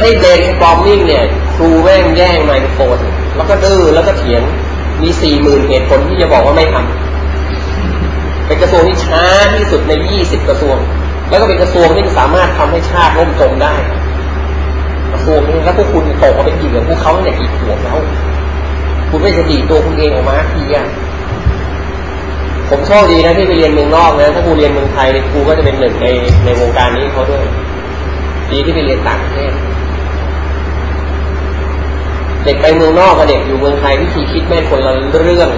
ให้ brainstorming เนี่ยครูแม่งแย่งไมโครโฟนแล้วก็ดื้อแล้วก็เถียงมีสี่หมื่นเหตุผลที่จะบอกว่าไม่ทำเป็นกระทรวงที่ช้าที่สุดในยี่สิบกระทรวง แล้วก็เป็นกระทรวงที่สามารถทำให้ชาติล่มจมได้ กระทรวงนี้แล้วพวกคุณตกมาเป็นเหยื่อพวกเขาเนี่ยกี่ขวบแล้ว คุณไม่จะดีดตัวคุณเองออกมาทีอะผมโชคดีนะที่ไปเรียนเมืองนอกนะ ถ้าครูเรียนเมืองไทยครูก็จะเป็นหนึ่งในในวงการนี้เขาด้วย ดีที่ไปเรียนต่างประเทศ เด็กไปเมืองนอกกับเด็กอยู่เมืองไทยวิธีคิดแม่คนละเรื่อง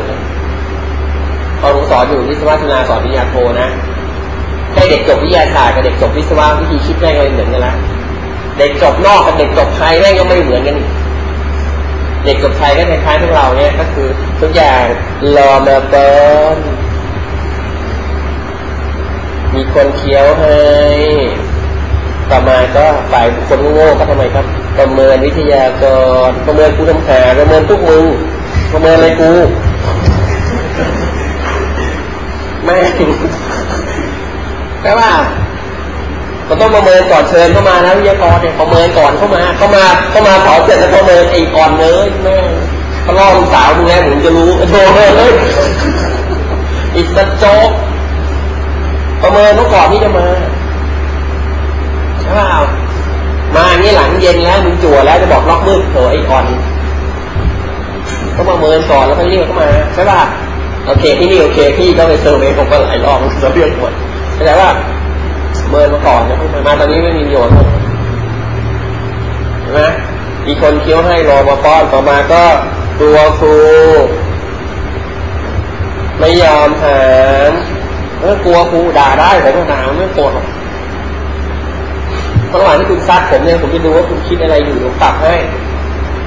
ตอนผมสอนอยู่วิศวะนาสอนวิทยาโทนะให้เด็กจบวิทยาศาสตร์กับเด็กจบวิศวะวิธีคิดแม่งก็เหมือนกันล้วเด็กจบนอกกับเด็กจบไทยแม่งก็ไม่เหมือนกันเด็กจบไทยก็คล้ายๆพวกเราเนี่ยก็คือทุกอย่างรอมาเบิร์นมีคนเคี้ยวให้ต่อมาก็ฝ่ายคนโง่ก็ทำไมครับ ประเมินวิทยากร ประเมินกูทำหาประเมินทุกมึงประเมินอะไรกูไม่แต่ว่าก็ต้องประเมินก่อนเชิญเข้ามานะวิทยากรเนี่ยประเมินก่อนเข้ามาเข้ามาเข้ามาเผาเสร็จแล้วประเมินไอ้ก่อนเลยแม่เขาล่อลูกสาวมึงแล้วผมจะรู้โธ่เลยอิสโจ๊กประเมินเขาก่อนที่จะมาใช่ป่า มาอันนี้หลังเย็นแล้วมึงจั่วแล้วจะบอกล็อกมืดโถไอ้อ่อนก็ประเมินก่อนแล้วก็เรียกเข้ามาใช่ป่ะโอเคที่นี่โอเคพี่ก็ไปเซอร์เวย์ผมก็หลายรอบจะเรียกหมดแต่ว่าเมินมาก่อนจะมาตอนนี้ไม่มีประโยชน์ใช่ไหมมีคนเคี้ยวให้รอมาป้อนต่อมาก็ตัวครู ไม่ยอมถามเออกลัวครูด่าได้ผมก็ด่าไม่โกรธหรอก ระหว่างที่คุณซัดผมเนี่ยผมจะดูว่าคุณคิดอะไรอยู่ผมปรับให้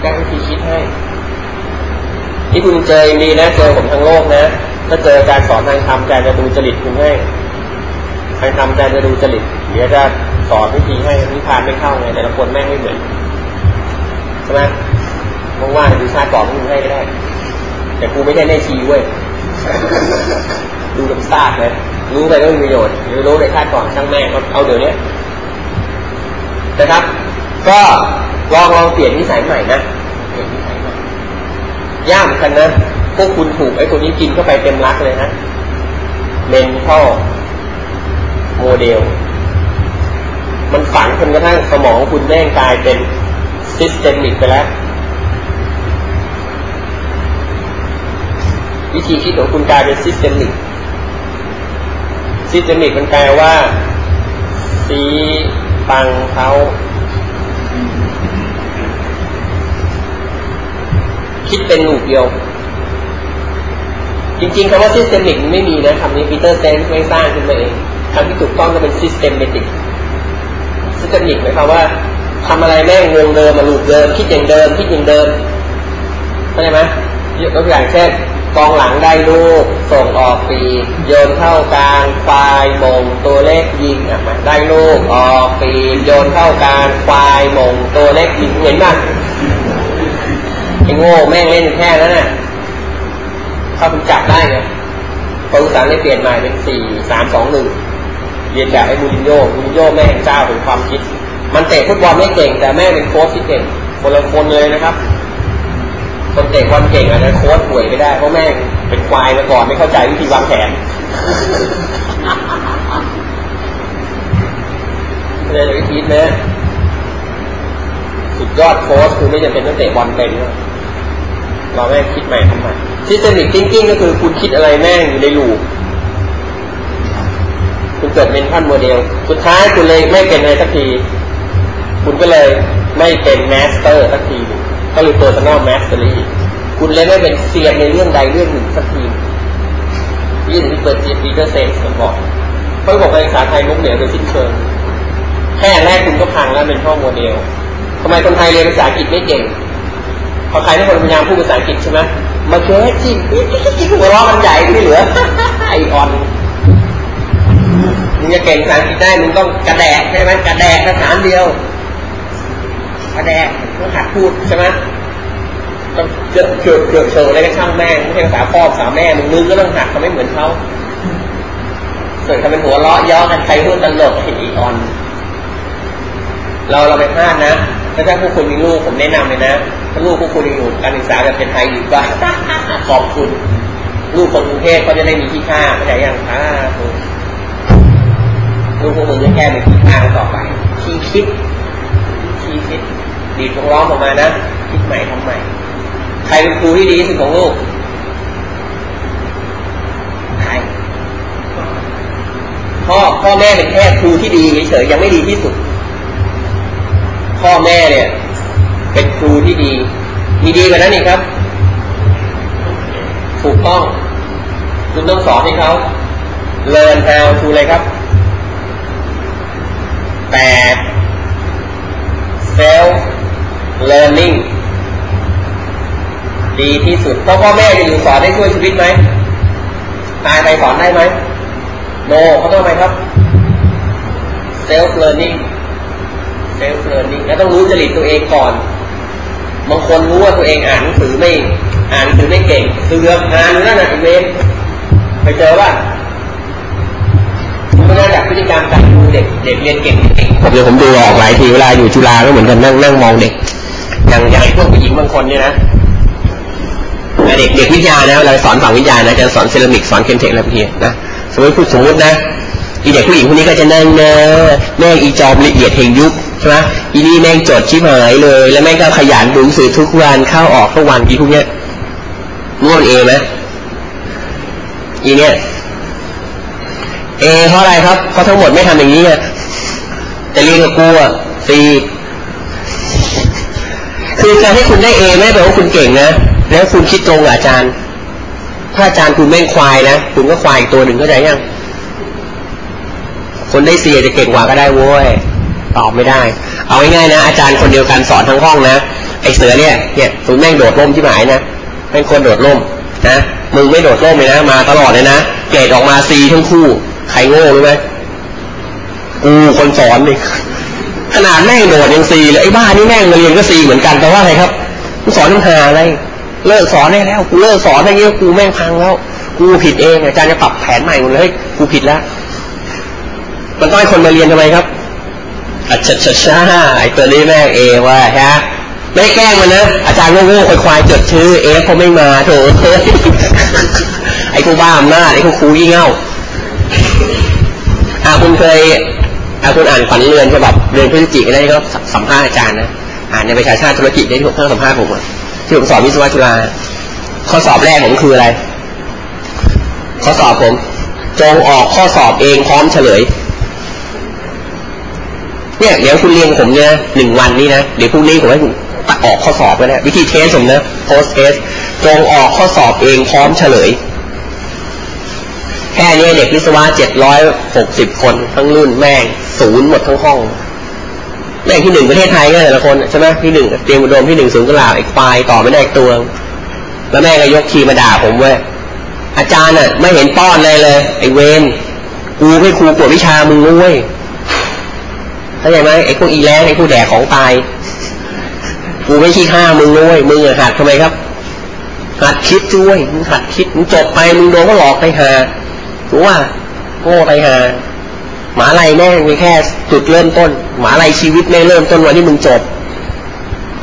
แก้วิธีคิดให้ ที่คุณเจอดีนะเจอผมทั้งโลกนะถ้าเจอการสอนทางธรรมการจะดูจริตคุณให้ทางธรรมการจะดูจริตเดี๋ยวจะสอนวิธีให้นิพานไม่เข้าไงแต่ละคนแม่งไม่เหมือนใช่ไหมว่างๆดูชาติก่อนคุณให้ก็ได้ แต่กูไม่ใช่แม่ชีเว้ยดูลำซากเลยรู้ไปก็มีประโยชน์หรือรู้ในชาติก่อนช่างแม่ก็เอาเดี๋ยวนี้ นะครับ ก็ลองลองเปลี่ยนนิสัยใหม่นะเปลี่ยนนิสัยใหม่ยากเหมือนกันนะพวกคุณถูกไอ้ตัวนี้กินเข้าไปเต็มรักเลยนะเมนท่อโมเดล มันฝังจนกระทั่งสมองคุณแม่งกลายเป็นซิสเตมิกไปแล้ว วิธีคิดของคุณกลายเป็นซิสเตมิกซิสเตมิกมันแปลว่าสี ฟังเขาคิดเป็นหนูเดียว จริงๆคำว่า systemic ไม่มีนะคำนี้ปีเตอร์เซนส์ไม่สร้างขึ้นมาเองคำที่ถูกต้องก็เป็น systematic systemic หมายความว่าทำอะไรแม่งวงเดิมมาลูกเดิม คิดอย่างเดิม คิดอย่างเดิมเข้าใจไหมยกตัวอย่างเช่น กองหลังได้ลูกส่งออกปีโยนเข้ากลางควายมงตัวเล็กยิงอะมาได้ลูกออกปีโยนเข้ากลางควายมงตัวเล็กยิงเห็นไหมไอ้โง่แม่งเล่นแค่นั้นน่ะเขาจับได้ไงพออุสังได้เปลี่ยนใหม่เป็นสี่สามสองหนึ่งเรียนแบบไอ้มูรินโญ่มูรินโญ่แม่งเจ้าเป็นความคิด มันเตะฟุตบอลไม่เก่ง แต่แม่เป็นโค้ชที่เก่งคนละคนเลยนะครับ คนเตะบอลเก่งอาจจะโค้ชป่วยไม่ได้เพราะแม่งเป็นควายมาก่อนไม่เข้าใจวิธีวางแผนเลยวิธีนะสุดยอดโค้ชคือไม่จำเป็นต้องเตะบอลเป็นเราแม่งคิดใหม่ทำใหม่ซิสเตมิก thinking ก็คือคุณคิดอะไรแม่งอยู่ในลูปคุณเกิดเป็นขั้นโมเดล สุดท้ายคุณเลยไม่เป็นอะไรสักที คุณก็เลยไม่เป็นแมสเตอร์สักที ก็เลย personal mastery คุณเลยไม่เป็นเซียนในเรื่องใดเรื่องหนึ่งสักทียี่สิบเปิดจีปีเตอร์เซนส์บอกเขาบอกภาษาไทยมุกเหนียวโดยสิ้นเชิงแค่แรกคุณก็พังแล้วเป็นพ่อโมเดลทำไมคนไทยเรียนภาษาอังกฤษไม่เก่งพอใครทุกคนพยายามพูดภาษาอังกฤษใช่ไหมมาเจอจิ้มจิ้มหัวเราะมันใหญ่ไม่เหลือไอออนมึงจะเก่งภาษาอังกฤษได้มึงต้องกระแดกใช่ไหมกระแดกภาษาเดียว กระแดกต้องหัดพูดใช่ไหมต้องเกือบเกือบเกือบโชว์อะไรก็ช่างแม่ไม่ใช่ภาษาพ่อภาษาแม่มึงมึงก็ต้องหัดเขาไม่เหมือนเขาส่วนเขาเป็นหัวเราะย่อกันใครพูดตลกเห็นอีออน เราเราไปพลาดนะถ้าถ้าพวกคุณมีลูกผมแนะนำเลยนะถ้าลูกพวกคุณอยู่การศึกษาแบบเป็นไทยอยู่ก็ขอบคุณ ลูกคนกรุงเทพก็จะได้มีที่ค่าเข้าใจยังอ่าลูกพวกมึงจะแค่มีที่ค่าต่อไป ที่คิด ที่คิด ดีดวงล้อมออกมานะคิดใหม่ทำใหม่ ใครเป็นครูที่ดีที่สุดของลูกใครพ่อพ่อแม่เป็นแค่ครูที่ดีเฉยๆยังไม่ดีที่สุด พ่อแม่เนี่ย เป็นครูที่ดี มีดีกว่านั้นอีกครับ ถูกต้อง คุณต้องสอนให้เขา learn how to อะไรครับแปด self learning ดีที่สุดเพราะพ่อแม่จะอยู่สอนได้ช่วยชีวิตไหมตายไปสอนได้ไหมโนเขาต้องไปครับ self learning self learning แล้วต้องรู้จริตตัวเองก่อนบางคนรู้ว่าตัวเองอ่านหนังสือไม่ อ่านหนังสือไม่เก่งเสือกอ่านนั่นน่ะเวนไปเจอว่าเพราะนั้นจากพฤติกรรมการดูเด็กเด็กเรียนเก่งผมเดี๋ยวผมดูออกหลายทีเวลาอยู่จุฬาก็เหมือนกันนั่งนั่งมองเด็ก อย่างอย่างพวกผู้หญิงบางคนเนี่ยนะเด็กเด็กวิทยานะเราสอนฝั่งวิทยานะจะสอนเซรามิกสอนเคมเทคอะไรพวกนี้นะสมมติพูดสมมตินะอีเด็กผู้หญิงคนนี้ก็จะนั่งเนอแม่งอีจอมละเอียดเฮงยุคใช่ไหมอีนี่แม่งจดชิบหายเลย แล้วแม่งก็ขยันดูสื่อทุกวันเข้าออกทุกวันอีพวกเนี้ยง่วงเองไหมอีเนี่ยเอเพราะอะไรครับเพราะทั้งหมดไม่ทำอย่างนี้ไงแต่เรียนกับกูอะซี คือการให้คุณได้เอไม่แปลว่าคุณเก่งนะแล้วคุณคิดตรงกับอาจารย์ ถ้าอาจารย์คุณแม่งควายนะคุณก็ควายอีกตัวหนึ่งเข้าใจยังคนได้เสียจะเก่งกว่าก็ได้โว้ยตอบไม่ได้ เอาง่ายๆนะอาจารย์คนเดียวกันสอนทั้งห้องนะไอเสือเนี่ยเนี่ยคุณแม่งโดดร่มที่หมายนะเป็นคนโดดร่มนะมึงไม่โดดร่มเลยนะมาตลอดเลยนะเกรดออกมาซีทั้งคู่ ใครโง่รู้ไหมกูคนสอนนี่ ขนาดแม่งโดดยังซีเลยไอ้บ้านี่แม่งมาเรียนก็ซีเหมือนกันแต่ว่าอะไรครับกูสอนทั้งหาอะไร เลิกสอนได้แล้วกูเลิกสอนอะไรเงี้ยกูแม่งพังแล้ว กูผิดเองอาจารย์จะปรับแผนใหม่หมดเลยกูผิดแล้วมันต้องให้คนมาเรียนทำไมครับอัจฉริยะไอ้ตัวนี้แม่งเอว่าฮะไม่แกล้งมันนะอาจารย์โง่ๆควายๆจดชื่อเอฟเขาไม่มาโถไอ้กูบ้าอำนาจไอ้กูคูยี่เง่าอาคุณเคย อาคุณอ่านฝันเรือนฉบับเรือนพฤศจิกได้ก็สัมภาษณ์อาจารย์นะอ่านในประชาชาติธุรกิจได้ที่ผมเพิ่งสัมภาษณ์ผมที่ผมสอบวิศวะจุฬาข้อสอบแรกผมคืออะไร ข้อสอบผม จงออกข้อสอบเองพร้อมเฉลย เนี่ยเดี๋ยวคุณเรียนผมเนี่ยหนึ่งวันนี้นะเดี๋ยวพรุ่งนี้ผมให้คุณตัดออกข้อสอบไปนะวิธีเทสผมนะ post test จงออกข้อสอบเองพร้อมเฉลย แค่นี้เด็กวิศวะเจ็ดร้อยหกสิบคนทั้งรุ่นแม่ง ศูนย์หมดทั้งห้องแม่งที่หนึ่งประเทศไทยก็แต่ละคนใช่ไหมที่หนึ่งเตรียมอุดมที่หนึ่งสูงกลาไอ้ควายต่อไม่ได้ตัว แล้วแม่ก็ยกทีมาด่าผมเว้ยอาจารย์น่ะ ไม่เห็นป้อนเลยเลย ไอ้เวนกูให้ครูกวดวิชามึงด้วยเข้าใจไหมไอ้พวกอีแล้งไอ้ผู้แดกของตายกูไม่ขี้ข้ามึงด้วยมึงหัดทำไมครับ หัดคิดด้วยมึงหัดคิดมึงจบไปมึงโดนก็หลอกไปหารู้ว่าโง่ไปหา หมาลัยแม่งมีแค่จุดเริ่มต้น หมาลัยชีวิตแม่เริ่มต้นวันที่มึงจบ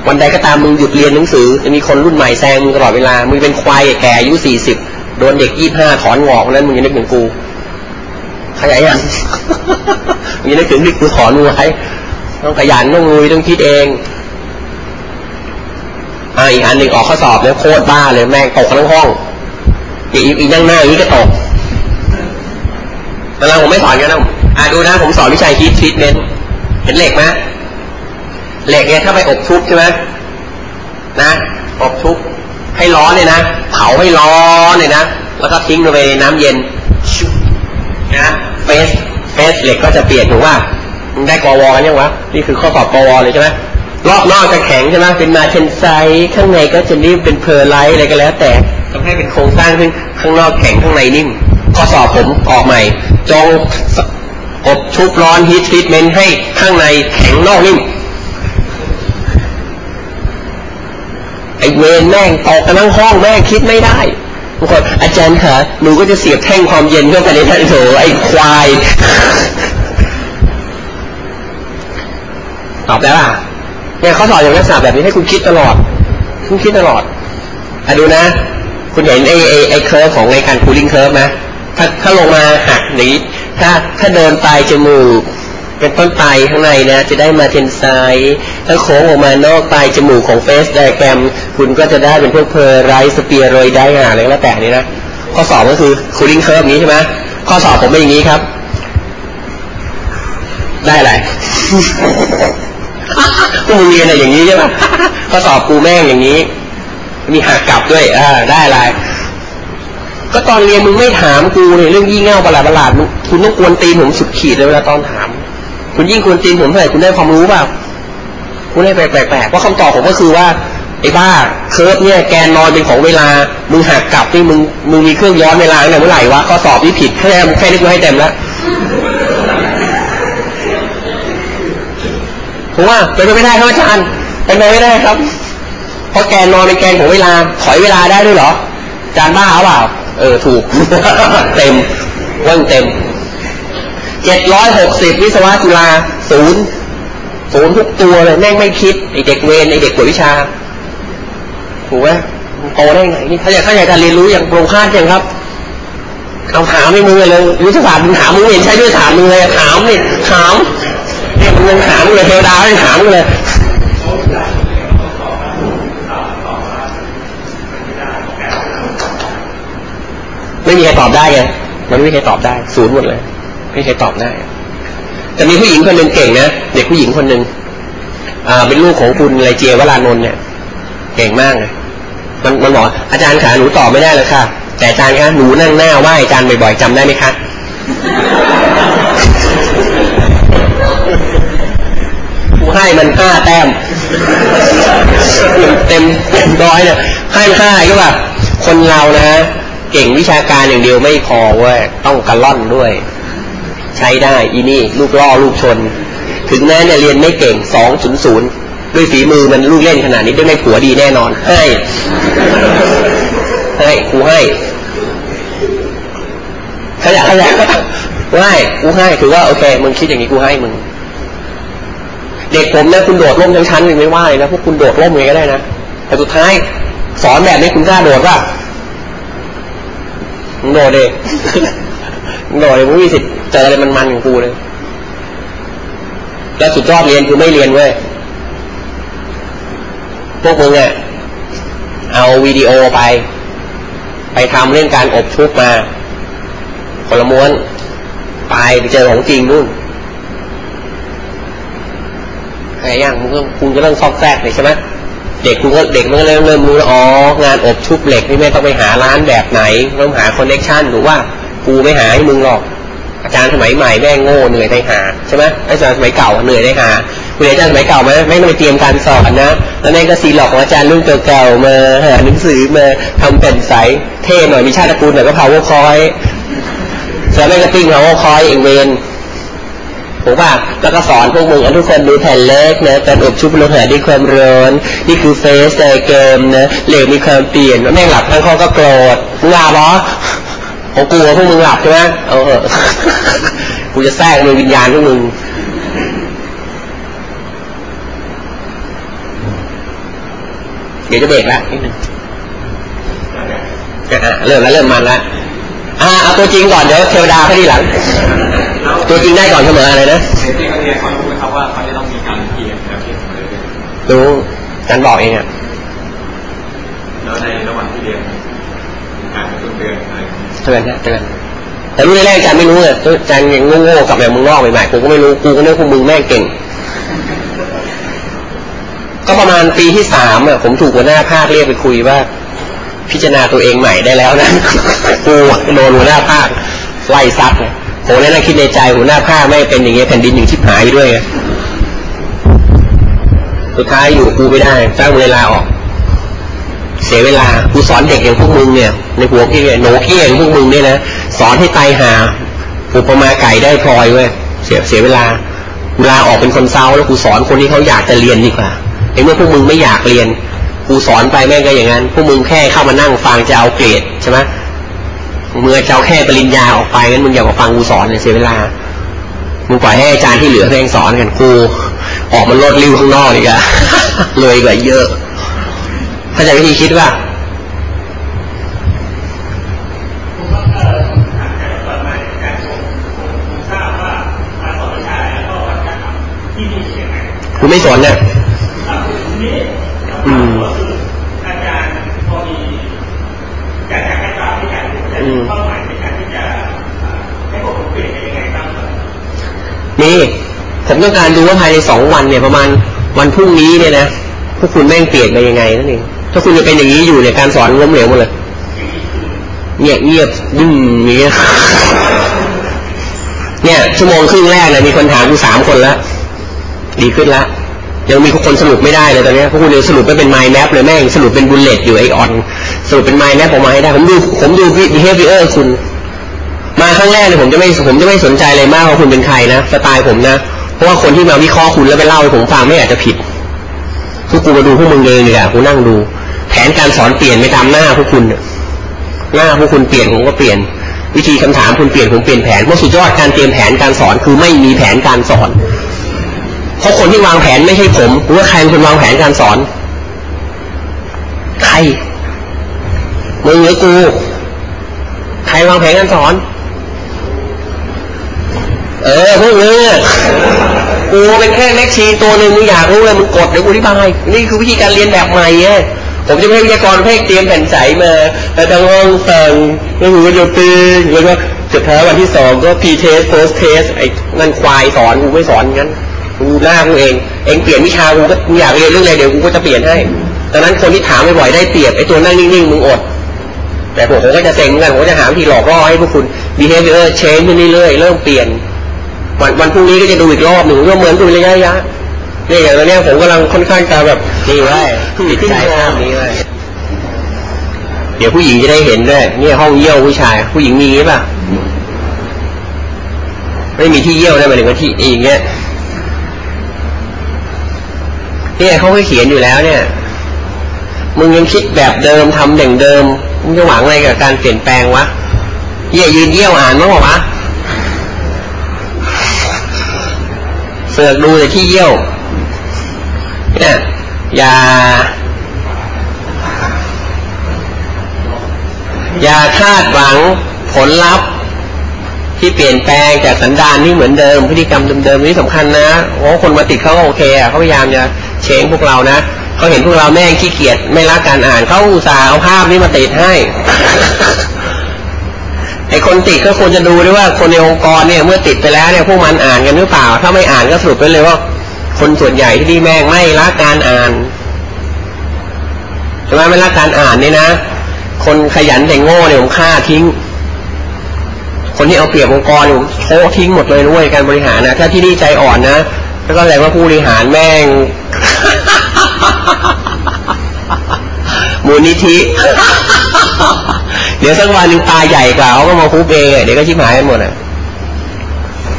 วันใดก็ตามมึงหยุดเรียนหนังสือจะมีคนรุ่นใหม่แซงมึงตลอดเวลา มึงเป็นควายแก่อายุสี่สิบโดนเด็กยี่ห้าถอนงอกนั้นมึงยังนึกถึงกูขยายยังมึงยังนึกถึงที่กูถอนมึงไว้ต้องขยันต้องลุยต้องคิดเองอ่าอีกอันหนึ่งออกข้อสอบแล้วโคตรบ้าเลยแม่งตกทั้งห้องอีกอีกนั่งหน้าอย่างนี้ก็ตกแต่เราผมไม่สอนกันนะ อ่าดูนะผมสอนวิชาฮีททรีทเมนต์เห็นเหล็กไหมเหล็กเนี่ยถ้าไปอบทุบใช่ไหมนะอบทุบให้ร้อนเลยนะเผาให้ร้อนเลยนะแล้วก็ทิ้งลงไปน้ำเย็นนะเฟสเฟสเหล็กก็จะเปลี่ยนถูกว่าได้กวกันยังวะนี่คือข้อสอบกวเลยใช่ไหมรอบนอกจะแข็งใช่ไหมเป็นมาเทนไซข้างในก็จะนิ่มเป็นเพอร์ไลท์อะไรก็แล้ว แต่ทำให้เป็นโครงสร้างขึ้นข้างนอกแข็งข้างในนิ่มข้อสอบผมออกใหม่ จง อบชุบร้อนฮีททรีทเมนต์ให้ข้างในแข็งนอกนิ่มไอเวนแม่งตกกันทั้งห้องแม่งคิดไม่ได้ทุกคนอาจารย์คะหนูก็จะเสียบแท่งความเย็นเข้าไปในท่านโถไอควาย ตอบแล้วล่ะเนี่ยเขาสอนอย่างลักษณะแบบนี้ให้คุณคิดตลอด คุณคิดตลอดอะดูนะ คุณเห็นไอไอไอ curve ของในการ cooling curve ไหมถ้าถ้าลงมาหักนี้ ถ้าถ้าเดินปลายจมูก เป็นต้นปลายข้างในนะ จะได้ martensite ถ้าโค้งออกมานอกปลายจมูกของ phase diagram คุณก็จะได้เป็นพวก pearlite spheroid ได้อะไรก็แล้วแต่นี่นะ ข้อสอบก็คือ cooling curve นี้ใช่ไหมข้อสอบผมเป็นอย่างนี้ครับ ได้อะไรกูเรียนอะไรอย่างนี้ใช่ไหมข้อสอบกูแม่งอย่างนี้ มีหักกลับด้วยอ่าได้อะไร ก็ตอนเรียนมึงไม่ถามกูเนี่ยเรื่องยี่เง่าประหลาดประหลาดคุณต้องกวนตีนผมสุดขีดเลยเวลาตอนถาม คุณยิ่งกวนตีนผมเท่าไหร่คุณได้ความรู้เปล่าคุณได้แปลกๆเพราะคำตอบผมก็คือว่าไอ้บ้าเคิร์ฟเนี่ยแกนนอนเป็นของเวลา มึงหักกลับนี่มึงมึงมีเครื่องย้อนเวลาเนี่ยเมื่อไหร่วะข้อสอบที่ผิดแค่แค่นี้กูให้เต็มแล้วผมว่าเป็นไปไม่ได้ครับอาจารย์เป็นไปไม่ได้ครับเพราะแกนนอนเป็นแกนของเวลาถอยเวลาได้ด้วยเหรออาจารย์บ้าเปล่า เออถูก เต็มว่างเต็มเจ็ดร้อยหกสิบวิศวะจุฬาศูนย์ศูนย์ทุกตัวเลยแม่งไม่คิดไอเด็กเวรไอเด็กกวดวิชา ถูกไหมโตได้ไงนี่ถ้าอยากถ้าอยากจะเรียนรู้อย่างโปร่งข้าอย่างครับเอาถามให้มึงเลยวิทยาศาสตร์มึงถามมึงเห็นใช้ด้วยถามมึงเลยถามนี่ถามเนี่ยมึงยังถามเลยเทวดาไม่ถามเลย ไม่มีใครตอบได้ไงมันไม่มีใครตอบได้ ศูนย์หมดเลย ไม่มีใครตอบได้แต่มีผู้หญิงคนหนึ่งเก่งนะเด็กผู้หญิงคนหนึ่งอ่าเป็นลูกของคุณไรเจียวรานนท์เนี่ย เก่งมากเลยมันมันบอกอาจารย์ขาหนูตอบไม่ได้เลยค่ะ แต่อาจารย์คะหนูนั่งหน้าไหว้อาจารย์บ่อยๆจำได้ไหมคะกูให้มันห้าแต้ม เต็มเต็มร้อยเนี่ยให้ห้าก็แบบคนเรานะ เก่งวิชาการอย่างเดียวไม่พอเว้ยต้องกระล่อนด้วย ใช้ได้ อีนี่ลูกล่อลูกชน ถึงแม้เนี่ยเรียนไม่เก่งสองศูนย์ศูนย์ด้วยฝีมือมันลูกเล่นขนาดนี้ได้ไม่ผัวดีแน่นอนให้ให้กูให้ขยะขยะให้กูให้ถือว่าโอเคมึงคิดอย่างนี้กูให้มึง เด็กผมเนี่ยคุณโดดร่มทั้งชั้นยังไม่ว่าเลยนะพวกคุณโดดร่มยังไงก็ได้นะแต่สุดท้ายสอนแบบนี้คุณกล้าโดดป่ะ โดดเด็มึงโดดเลยมึงมีสิทธิ์เจออะไรมันมันของกูเลย แล้วสุดยอดเรียนคือไม่เรียนเว้ยพวกมึงอะเอาวิดีโอไป ไปทำเรื่องการอบชุบมาคนละม้วนไปไปเจอของจริงนู่นไงย่างมึงก็คุณก็ต้องซอกแซกเลยใช่ไหม เด็กคุณก็เด็กมันก็เริ่มเริ่มรู้แล้วอ๋องานอบชุบเหล็กนี่ไม่ต้องไปหาร้านแบบไหนต้องหาคอนเน็ชันหรือว่ากูไม่หาให้มึงหรอก อาจารย์สมัยใหม่แม่งโง่เหนื่อยได้หาใช่ไหมอาจารย์สมัยเก่าเหนื่อยได้หาคุณอาจารย์สมัยเก่าไหมไม่ต้องไปเตรียมการสอนนะแล้วแม่งก็ซีหลอกของอาจารย์รุ่นเก่าๆมาหาหนังสือมาทำเป็นใสเท่หน่อยมีชาติตระกูลหน่อยก็เผาว่าคอยแล้วแม่งก็ติ้งเผาว่าคอยเองเวน ถูกป่ะแล้วก็สอนพวกมึงทุกคนดูแผ่นเล็กนะการอบชุบโลหะด้วยความร้อนนี่คือเฟสไดเกมนะเหลวมีความเปลี่ยนแม่งหลับทั้งข้อก็โกรธมึงหลับเหรอผมกลัวพวกมึงหลับใช่ไหมเอาเหอะกูจะแทรกในวิญญาณพวกมึงเดี๋ยวจะเบรกละนิดนึงเริ่มแล้วเริ่มมันละอ่าเอาตัวจริงก่อนเดี๋ยวเทวดาเขาทีหลัง ตัวจริงได้ก่อนเสมออะไรนะในที่เขาเรียนเขารู้ไหมครับว่าเขาจะต้องมีการเปลี่ยนแล้วเปลี่ยนเลยรู้กันบอกเองอะแล้วในระหว่างที่เรียนการเตือนเตือนอะไรเตือนนะเตือนแต่รู้แรกอาจารย์ไม่รู้เลยอาจารย์ยังโง่ๆกับแบบมึงนอกใหม่ๆกูก็ไม่รู้กูก็นึกว่ามึงแม่งเก่ง ก็ประมาณปีที่สามอะผมถูกหัวหน้าภาคเรียกไปคุยว่า พิจารณาตัวเองใหม่ได้แล้วนะกูโดนหัวหน้าภาคไล่ซัดเลย โหนั่นคิดในใจหัวหน้าภาไม่เป็นอย่างเงี้ยแผ่นดินหนึ่งชิบหายด้วย สุดท้ายอยู่กูไม่ได้จ้างเวลาออก เสียเวลากูสอนเด็กอย่างพวกมึงเนี่ย ในหัวพี่เนี่ยโหนกี้อย่างพวกมึงเนี่ยนะสอนให้ตายหาอุปมาไก่ได้พลอยเว้ยเสียเสียเวลาเวลาออกเป็นคนเศร้าแล้วกูสอนคนที่เขาอยากจะเรียนดีกว่าไอ้เมื่อพวกมึงไม่อยากเรียนกูสอนไปแม่งก็อย่างนั้นพวกมึงแค่เข้ามานั่งฟังจะเอาเกรดใช่ไหม เมื่อเจ้าแค่ปริญญาออกไปงั้นมึงอย่ามาฟังกูสอนเลยเสียเวลา มึงปล่อยให้อาจารย์ที่เหลือแม่งสอนกันกูออกมาโลดริ้วข้างนอกอีกอะรวยกว่าเยอะเข้าใจวิธีคิดว่าคุณไม่สอนเนี่ยอืมอาจารย์พอมีอยากจะให้ตามที่การเป้าหมายในการที่จะให้ผมเปลี่ยนยังไงบ้างมีผม ต้องการดูว่าภายในสองวันเนี่ยประมาณวันพรุ่งนี้เนี่ยนะพวกคุณแม่งเปลี่ยนไปยังไงนั่นเองถ้าคุณจะเป็นอย่างนี้อยู่เนี่ยการสอนล้มเหลวหมดเลยเงียบเงียบดึ้งอย่างเงี้ยเนี่ย ชั่วโมงครึ่งแรกเนี่ยมีคนถามกูสามคนแล้วดีขึ้นแล้วยังมีคนสรุปไม่ได้เลยตอนนี้พวกคุณเลยสรุปไม่เป็น mind map เลยแม่งสรุปเป็น bullet อยู่ไอ้อ้วน สรุปเป็น mind map ออกมาให้ได้ผมดูผมดู behavior คุณ มาครั้งแรกเนี่ยผมจะไม่ผมจะไม่สนใจเลยมากว่าคุณเป็นใครนะสไตล์ผมนะ เพราะว่าคนที่มาวิเคราะห์คุณแล้วไปเล่าให้ผมฟังไม่อาจจะผิดพวกกูมาดูพวกมึงเองเลยอะกูนั่งดู แผนการสอนเปลี่ยนไปตามหน้าพวกคุณหน้าพวกคุณเปลี่ยนผมก็เปลี่ยน วิธีคำถามคุณเปลี่ยนผมเปลี่ยนแผนเพราะสุดยอดการเตรียมแผนการสอนคือไม่มีแผนการสอนเพราะคนที่วางแผนไม่ใช่ผมหรือว่าใครเป็นคนวางแผนการสอน ใครมึงหรือกู ใครวางแผนการสอน เออพวกนี้กูเป็นแค่เล็กชีตัวหนึ่งมึงอยากรู้เลยมึงกดเดี๋ยวกูอธิบาย นี่คือวิธีการเรียนแบบใหม่เ่ผมจะให้วิทยากรเพ่เตรียมแผ่นใสมาแต่ทางห้องสั่งแล้วกูจะปีแล้วก็สุดท้ายวันที่สองก็ pre-test post-test ไอ้นั่นควายสอนกูไม่สอนงั้นกูหน้ากูเอง เองเปลี่ยนวิชากูก็อยากเรียนเรื่องอะไรเดี๋ยวกูก็จะเปลี่ยนให้ดังนั้นคนที่ถามบ่อยได้เปรียบไอ้ตัวนั่งนิ่งๆมึงอด แต่ผมก็จะเซ็งกันผมก็จะหาวิธีหลอกล่อให้พวกคุณ behavior change ไปเรื่อยๆเริ่มเปลี่ยน วันวันพรุ่งนี้ก็จะดูอีกรอบหนึ่งก็เหมือนดูระยะยะนี่อย่างนี้ผมกำลังค่อนข้างจะแบบนี่ไว้ติดใจภาพนี้ไว้เดี๋ยวผู้หญิงจะได้เห็นด้วยนี่ห้องเยี่ยวผู้ชาย ผู้หญิงมีป่ะไม่มีที่เยี่ยวได้หมายถึงว่าที่อย่างเงี้ยเนี่ยเขาไม่เขียนอยู่แล้วเนี่ย มึงยังคิดแบบเดิมทำอย่างเดิมมึงจะหวังอะไรกับการเปลี่ยนแปลงวะเยี่ยยืนเยี่ยวอ่านมั้งวะ เสือกดูแต่ที่เยี่ยวเนี่ยอย่า อย่าคาดหวังผลลัพธ์ที่เปลี่ยนแปลงจากสันดานนี่เหมือนเดิม พฤติกรรมเดิมๆนี่สำคัญนะโอ้คนมาติดเขาก็โอเคอะเขาพยายามจะเชงพวกเรานะเขาเห็นพวกเราแม่งขี้เกียจไม่รักการอ่านเขาอุตส่าห์เอาภาพนี้มาติดให้ ไอคนติดก็ควรจะดูด้วยว่าคนในองค์กรเนี่ยเมื่อติดไปแล้วเนี่ยพวกมันอ่านกันหรือเปล่า ถ้าไม่อ่านก็สรุปไปเลยว่า คนส่วนใหญ่ที่นี่แม่งไม่รักการอ่านใช่ไหมไม่รักการอ่านเนี่ยนะ คนขยันแต่โง่เนี่ยผมฆ่าทิ้ง คนที่เอาเปรียบองค์กรผมโค้ทิ้งหมดเลยด้วยการบริหารนะถ้าที่นี่ใจอ่อนนะแล้วก็แหละว่าผู้บริหารแม่งมูลนิธิ เดี๋ยวสักวันนึงตาใหญ่กว่าเขาก็มาคุบเองเดี๋ยวก็ชิบหายหมดอะ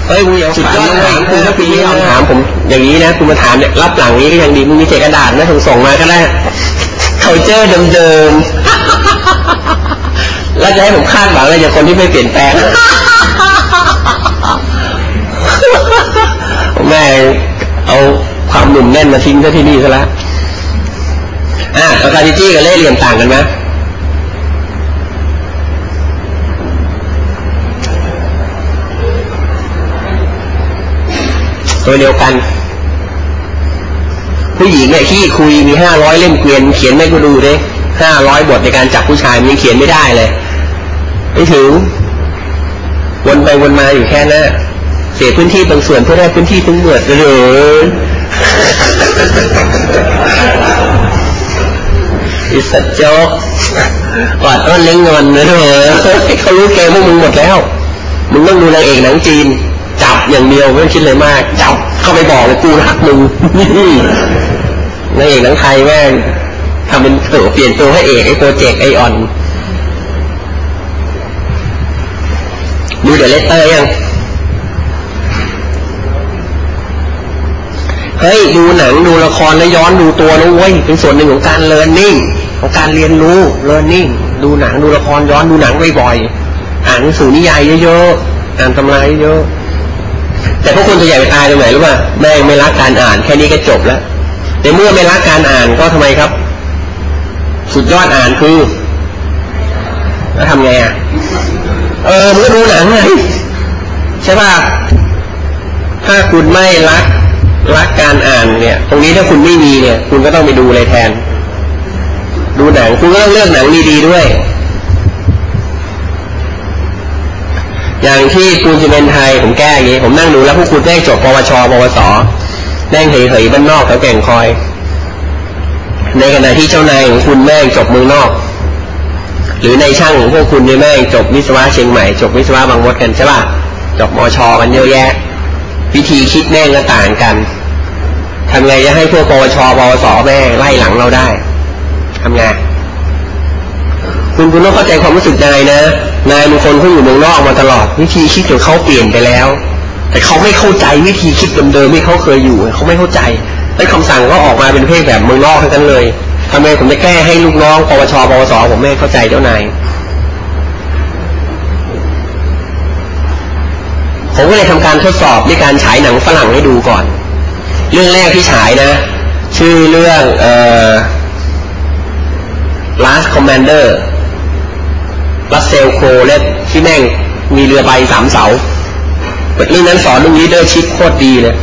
เฮ้ยมึงอย่าสุดยอดเลยคุณถ้าปีนี้คำถามผมอย่างนี้นะคุณมาถามเนี่ยรับหลังนี้ก็ยังดีมึงมีเจกระดาษนะส่งส่งมาก็ได้เขาเจอเดิมๆแล้วจะให้ผมคาดหวังอะไรจากคนที่ไม่เปลี่ยนแปลงแม่เอาความหนุ่มแน่นมาทิ้งที่นี่ซะแล้วอ่าปากกาจิจี้กับเล่เหลี่ยมต่างกันไหม ตัวเดียวกัน ผู้หญิงเนี่ยขี้คุยมีห้าร้อยเล่มเกวียนเขียนไม่ก็ดูเลยห้าร้อยบทในการจับผู้ชายมันเขียนไม่ได้เลยไม่ถึงวนไปวนมาอยู่แค่นั้นเสียพื้นที่บางส่วนเพื่อได้พื้นที่ทั้งหมดเลยอิสระโจ๊กกอดต้นเล้งเงินนะเธอเขารู้เกมพวกมึงหมดแล้ว มึงต้องดูนางเอกหนังจีน จับอย่างเดียวไม่คิดเลยมาก จับเข้าไปบอกเลยกูรักมึงนางเอกหนังไทยแม่งทำเป็นตัวเปลี่ยนตัวให้เอกไอ้โปรเจกต์ไอออนดูเดี๋ยวเลตเตอร์ยังเฮ้ยดูหนังดูละครแล้วย้อนดูตัวนะเว้ยเป็นส่วนหนึ่งของการเรียนนิ่งของการเรียนรู้เรียนนิ่งดูหนังดูละครย้อนดูหนังบ่อยๆอ่านหนังสือนิยายเยอะๆอ่านตำราเยอะ แต่พวกคุณจะใหญ่ไปตายตรงไหนรู้ป่ะแม่งไม่รักการอ่านแค่นี้ก็จบแล้วในเมื่อไม่รักการอ่านก็ทำไมครับ สุดยอดอ่านคือ แล้วทำไงอะเออมันก็ดูหนังไงใช่ป่ะถ้าคุณไม่รักรักการอ่านเนี่ย ตรงนี้ถ้าคุณไม่มีเนี่ย คุณก็ต้องไปดูเลยแทน ดูหนังคุณก็ต้องเลือกหนังดีๆด้วย อย่างที่ปูนซีเมนไทยผมแก้อย่างนี้ ผมนั่งดูแล้วพวกคุณได้จบปวชปวสแม่งเหยเหยบ้านนอกแถวแก่งคอย ในขณะที่เจ้านายของคุณแม่งจบเมืองนอก หรือในช่างของพวกคุณเนี่ยแม่งจบวิศวะเชียงใหม่ จบวิศวะบางมดกันใช่ป่ะจบมอชกันเยอะแยะ วิธีคิดแม่งก็ต่างกันทำไงจะให้พวกปวชปวสแม่งไล่หลังเราได้ทำไง คุณคุณต้องเข้าใจความรู้สึกนายนะ นายบางคนเขาอยู่เมืองนอกมาตลอด วิธีคิดของเขาเปลี่ยนไปแล้ว แต่เขาไม่เข้าใจวิธีคิดเดิมๆที่เขาเคยอยู่เขาไม่เข้าใจแล้วคำสั่งก็ออกมาเป็นเพศแบบเมืองนอกทั้งนั้นเลยทำไมผมจะแก้ให้ลูกน้องปวชปวสผมไม่เข้าใจเจ้านายผมก็เลยทำการทดสอบด้วยการฉายหนังฝรั่งให้ดูก่อน เรื่องแรกที่ฉายนะ ชื่อเรื่องเอ่อ Last Commander รัสเซลโครเล่ที่แม่งมีเรือใบสามเสาเรื่องนั้นสอนเรื่อง leadership โคตรดีเลย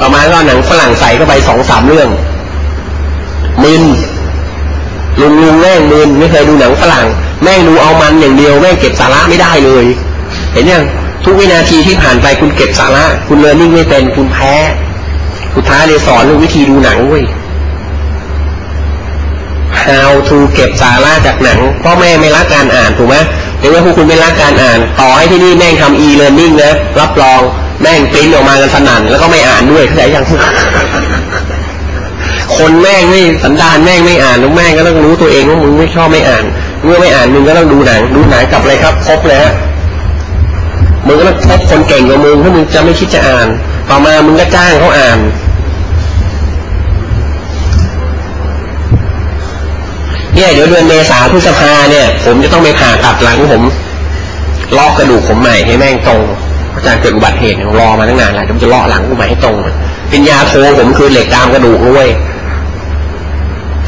ต่อมาก็หนังฝรั่งใส่เข้าไปสองสามเรื่องมึนลุงลุงแม่งมึนไม่เคยดูหนังฝรั่ง แม่งดูเอามันอย่างเดียวแม่งเก็บสาระไม่ได้เลย เห็นยังทุกวินาทีที่ผ่านไปคุณเก็บสาระ คุณเรียนนิ่ไม่เป็นคุณแพ้สุดท้ายเลยสอนเรื่องวิธีดูหนังเว้ย how to เก็บสาระจากหนังพ่อแม่ไม่รักการอ่านถูกไหมหรือว่าพวกคุณไม่รักการอ่าน ต่อให้ที่นี่แม่งทำ e-learning นะรับรองแม่งปริ้นออกมากันสนั่นแล้วก็ไม่อ่านด้วยเข้าใจยังคนแม่งไม่สันดานแม่งไม่อ่านแล้วแม่งก็ต้องรู้ตัวเองว่ามึงไม่ชอบไม่อ่าน เมื่อไม่อ่านมึงก็ต้องดูหนังดูหนังกับอะไรครับครบเลยฮะมึงก็ต้องคบคนเก่งกว่ามึงถ้ามึงจะไม่คิดจะอ่าน ต่อมามึงก็จ้างเขาอ่าน เนี่ยเดี๋ยวเดือนเมษาพฤษภาเนี่ย ผมจะต้องไปผ่าตัดหลังผมลอกกระดูกผมใหม่ให้แม่งตรงอาจารย์เกิดอุบัติเหตุรอมาตั้งนานแล้วผมจะลอกหลังผมใหม่ให้ตรงปัญญาโทผมคือเหล็กดามกระดูกด้วย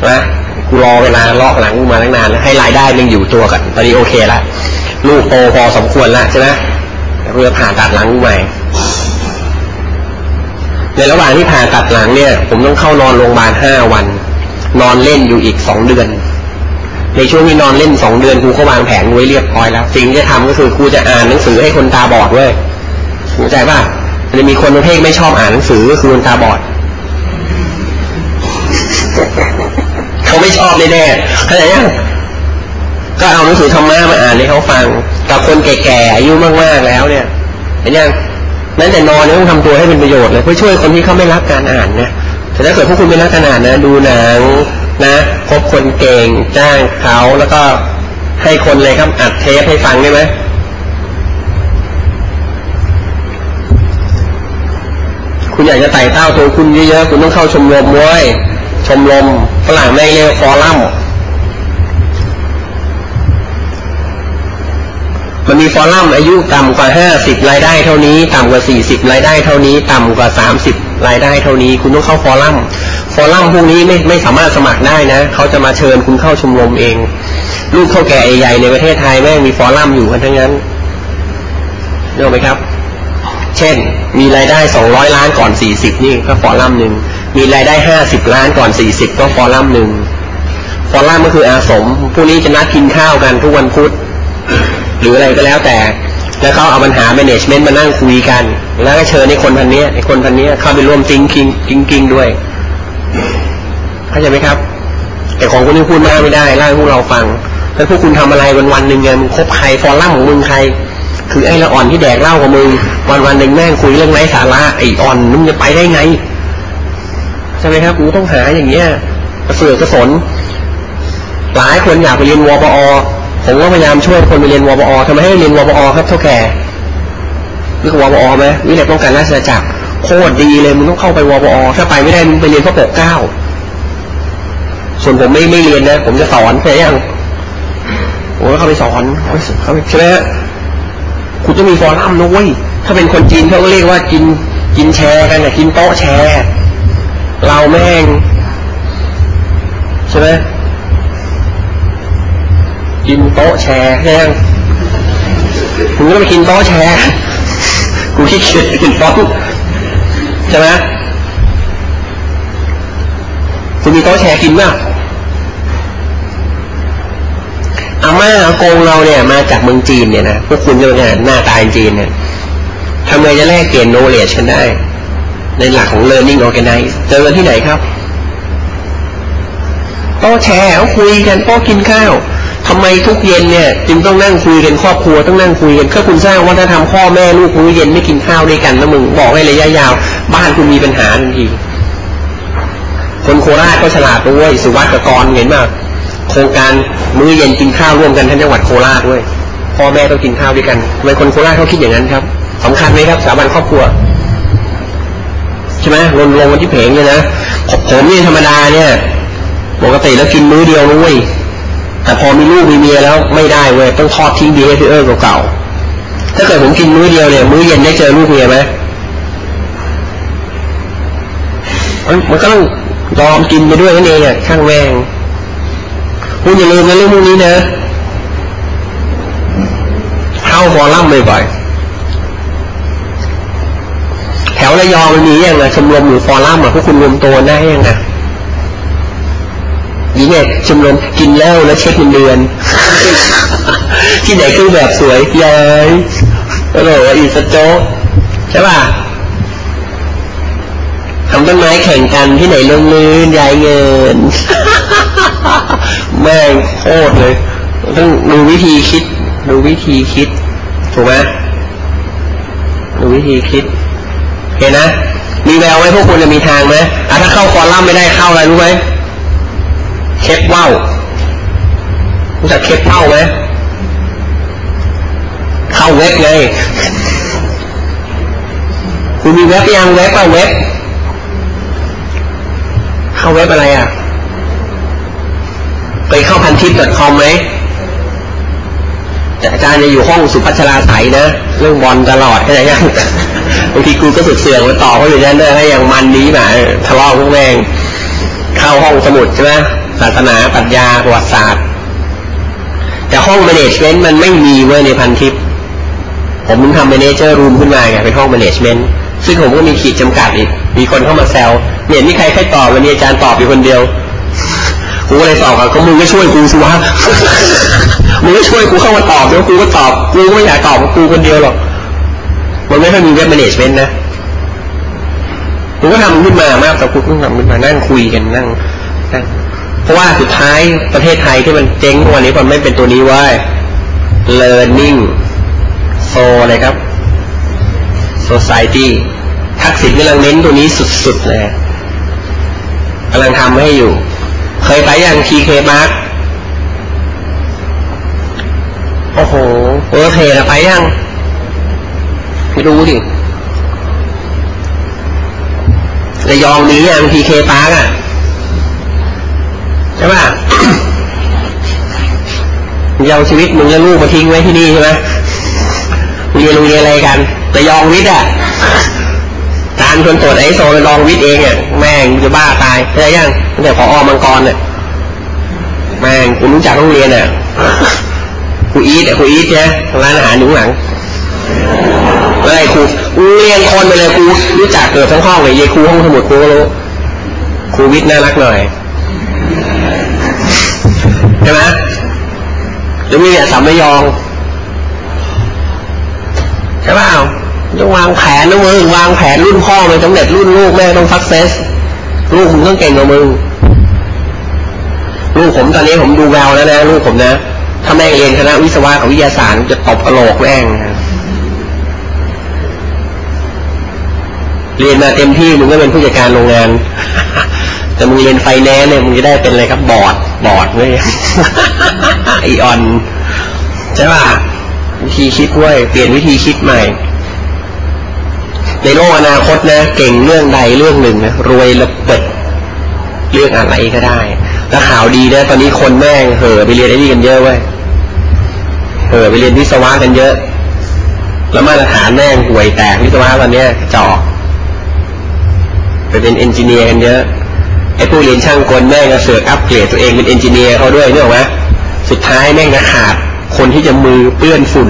นะกูรอเวลาลอกหลังมาตั้งนานแล้วให้รายได้มันอยู่ตัวกันตอนนี้โอเคล้วลูกโตพอสมควรแล้วใช่ไหมเพื่อผ่าตัดหลังใหม่ ในระหว่างที่ผ่าตัดหลังเนี่ย ผมต้องเข้านอนโรงพยาบาลห้าวัน นอนเล่นอยู่อีกสองเดือน ในช่วงที่นอนเล่นสองเดือนครูก็วางแผนไว้เรียบร้อยแล้ว สิ่งที่จะทำก็คือครูจะอ่านหนังสือให้คนตาบอดด้วยเข้าใจป่ะจะมีคนประเภทไม่ชอบอ่านหนังสือก็คือคนตาบอดเขาไม่ชอบแน่ๆเข้าใจยังก็เอาหนังสือธรรมะมาอ่านให้เขาฟัง กับคนแก่ๆอายุมากๆแล้วเนี่ยเห็นยังนั้นแต่นอนเนี่ยต้องทำตัวให้เป็นประโยชน์เลยเพื่อช่วยคนที่เขาไม่รักการอ่านนะแต่ถ้าเกิดพวกคุณไม่รักการอ่านนะ ดูหนัง นะพบคนเก่งจ้างเขาแล้วก็ให้คนเลยครับอัดเทปให้ฟังได้ไหมคุณอยากจะไต่เต้าตัวคุณเยอะๆ คุณต้องเข้าชมรมเว้ยชมรมฝรั่งแม่เรียกฟอรัมมันมีฟอรัมอายุต่ำกว่าห้าสิบรายได้เท่านี้ ต่ำกว่าสี่สิบรายได้เท่านี้ ต่ำกว่าสามสิบรายได้เท่านี้ คุณต้องเข้าฟอรัม ฟอรัมพวกนี้ไม่ไม่สามารถสมัครได้นะเขาจะมาเชิญคุณเข้าชมรมเองลูกเท่าแก่ใหญ่ในประเทศไทยแม่งมีฟอรัมอยู่กันทั้งนั้นเรู้ไหมครับ เช่น มีรายได้สองร้อยล้านก่อนสี่สิบนี่ก็ฟอรัมหนึ่งมีรายได้ห้าสิบล้านก่อนสี่สิบก็ฟอรัมหนึ่งฟอรัมก็คืออาสมพวกนี้จะนัดกินข้าวกันทุกวันพุธหรืออะไรก็แล้วแต่แล้วเขาเอาปัญหาแมネจเมนต์มานั่งคุยกัน แล้วก็เชิญไอ้คนพันนี้ไอ้คนพันนี้เข้าไปร่วมจิงกิงจิงกิงด้วย เข้าใจไหมครับ แต่ของคนนี้พูดมากไม่ได้เล่าให้พวกเราฟัง แล้วพวกคุณทำอะไรวันวันหนึ่งไงมึงคบใครฟอรั่มของมึงใคร คือไอ้ละอ่อนที่แดกเหล้ากับมึงวันวันหนึ่งแม่งคุยเรื่องไร้สาระไอ้อ่อนมึงจะไปได้ไงใช่ไหมครับกูต้องหาอย่างเงี้ยกระเสือกกระสน หลายคนอยากไปเรียนวปอผมก็พยายามช่วยคนไปเรียนวปอทำไมให้เรียนวปอครับเท่าแก่รู้วปอไหมวิเลยป้องกันราชจักรโคตรดีเลยมึงต้องเข้าไปวปอถ้าไปไม่ได้มึงไปเรียนพระปกเก้า ส่วนผมไม่ไม่เรียนนะ ผมจะสอนใช่ยังผมก็เข้าไปสอนเขาใช่ไหมคุณจะมีฟอรัมนะเว้ยถ้าเป็นคนจีนเขาก็เรียกว่ากินกินแชร์กันอะกินโต๊ะแชร์ เราแม่งใช่ไหมกินโต๊ะแชร์ใช่ไหมก็ไปกินโต๊ะแชร์กูขี้เกียจกินโต๊ะใช่ไหมคุณมีโต๊ะแชร์กินไหม อาม่าอากงเราเนี่ย มาจากเมืองจีนเนี่ยนะพวกคุณจะเป็นหน้าตาจีนเนี่ยทำไงจะแลกเปลี่ยนโนเลจกันได้ ในหลักของ learning organize เจอที่ไหนครับโต๊ะแชร์คุยกันโต๊ะกินข้าวทำไมทุกเย็นเนี่ย จึงต้องนั่งคุยกันครอบครัวต้องนั่งคุยกันก็คุณสร้างวัฒนธรรมพ่อแม่ลูกมื้อเย็นไม่กินข้าวด้วยกันนะมึงบอกให้ระยะยาว บ้านคุณมีปัญหาทันทีคนโคราชก็ฉลาดด้วยสุวัสดิ์กรเห็นไหม โครงการมื้อเย็นกินข้าวร่วมกันทั้งจังหวัดโคราชด้วยพ่อแม่ต้องกินข้าวด้วยกันทำไมคนโคราชเขาคิดอย่างนั้นครับสำคัญไหมครับสถาบันครอบครัวใช่ไหมลงลงวันที่เพงเนี่ยนะผมเนี่ยธรรมดาเนี่ยปกติแล้วกินมื้อเดียวนุ้ยแต่พอมีลูกมีเมียแล้วไม่ได้เว้ยต้องทอดทิ้งดีให้พี่เออเก่าๆถ้าเกิดผมกินมื้อเดียวเนี่ยมื้อเย็นได้เจอลูกเมียไหมมันก็ต้องยอมกินไปด้วยนั่นเองอะข้างแมง คุณอย่าลืมนะเรื่องพวกนี้นะเข้าฟอรัมบ่อยๆแถวระยองมันมีอย่างไงชมรมหรือฟอรัมอะพวกคุณรวมตัวได้ยังไงนี่ไงชมรมกินแล้วแล้วเช็คเงินเดือน ที่ไหนคือแบบสวยย้อยโอ้โหอีสโจ๊ใช่ป่ะ ทำต้นไม้แข่งกันที่ไหนลงมือยายเงิน แม่งโคตรเลย ต้องดูวิธีคิด ดูวิธีคิด ถูกไหมดูวิธีคิด เห็นนะ มีแววไหมพวกคุณจะมีทางไหมอะถ้าเข้าคอลัมน์ไม่ได้เข้าอะไรรู้ไหมเค็บว่าวรู้จักเค็บว่าวไหมเข้าเว็บไงคุณมีเว็บยังเว็บเปล่าเว็บ เข้าเว็บอะไรอะ ไปเข้าพันทิป .com ไหมอาจารย์จะอยู่ห้องศุภชลาศัยนะ เรื่องบอลตลอดเข้าใจยังบางทีกูก็สุดเสือกมาต่อเขาอยู่นั่นเลยให้อย่างมันนี้มาทะเลาะพวกแม่งเข้าห้องสมุดใช่ไหมศาสนาปรัชญาประวัติศาสตร์ แต่ห้อง management มันไม่มีเว้ยในพันทิป ผมมึงทำ manager room ขึ้นมาไงเป็นห้อง management ซึ่งผมก็มีขีดจำกัดอีก มีคนเข้ามาแซวเห็นมีใครใครตอบวันนี้อาจารย์ตอบอยู่คนเดียวกูก็เลยตอบกับก็มึงก็ช่วยกูสิวะมึงก็ช่วยกูเข้ามาตอบแล้วกูก็ตอบกูก็ไม่อยากตอบกูคนเดียวหรอกมันไม่ค่อยมีเว็บแมネจเมนต์นะกูก็ทำขึ้นมามากแต่กูต้องทำขึ้นมานั่งคุยกันนั่งนั่งเพราะว่าสุดท้ายประเทศไทยที่มันเจ๊งวันนี้มันไม่เป็นตัวนี้ว่า learning so อะไรครับ society ทักษิณกำลังเน้นตัวนี้สุดๆเลยกำลังทำให้อยู่ เคยไปยัง TK Park โอ้โหเออเพลไปยังไปดูดิระยองนี้ยัง TK Park อะใช่ป่ะยาวชีวิตมึงจะลูกมาทิ้งไว้ที่นี่ใช่ไหมเรียนโรงเรียนอะไรกันระยองวิทย์อะการคนตรวจไอโซระยองวิทย์เองอะแม่งจะบ้าตายเข้าใจยังตั้งแต่พออมังกรเนี่ยแม่งกูรู้จักโรงเรียนอะกูอีทอะกูอีทใช่ร้านอาหารอยู่หลังอะไรครูเรียนคนไปเลยครูรู้จักเกือบทั้งห้องเลยเยครูห้องสมุดครูก็รู้ครูวิทย์น่ารักหน่อยใช่ไหมหรือมีเนี่ยสามยองใช่เปล่า ต้องวางแผนนะมึงวางแผนรุ่นพ่อเลยสำเร็จรุ่นลูกแม่ต้องสักเซสลูกมึงต้องเก่งกว่ามึงลูกผมตอนนี้ผมดูแววแล้วนะลูกผมนะถ้าแม่เรียนคณะวิศวะกับวิทยาศาสตร์จะตบกระโหลกแม่งเรียนมาเต็มที่มึงก็เป็นผู้จัดการโรงงาน แต่มึงเรียนไฟแนนซ์เนี่ยมึงจะได้เป็นอะไรครับ board board เว้ยไอ้อ้วนใช่ป่ะวิธีคิดเว้ยเปลี่ยนวิธีคิดใหม่ ในโลกอนาคตนะ เก่งเรื่องใดเรื่องหนึ่งนะรวยระเบิดเรื่องอะไรก็ได้ แล้วข่าวดีนะ ตอนนี้คนแม่งเห่อไปเรียนไอ้นี่กันเยอะเว้ยเห่อไปเรียนวิศวะกันเยอะ แล้วมาตรฐานแม่งห่วยแตกวิศวะตอนเนี้ยจอกไปเป็นเอนจิเนียร์กันเยอะไอ้ผู้เรียนช่างกลแม่งก็เสือกอัปเกรดตัวเองเป็นเอนจิเนียร์เขาด้วยเนี่ยหรอไหมสุดท้ายแม่งก็ขาดคนที่จะมือเปื้อนฝุ่น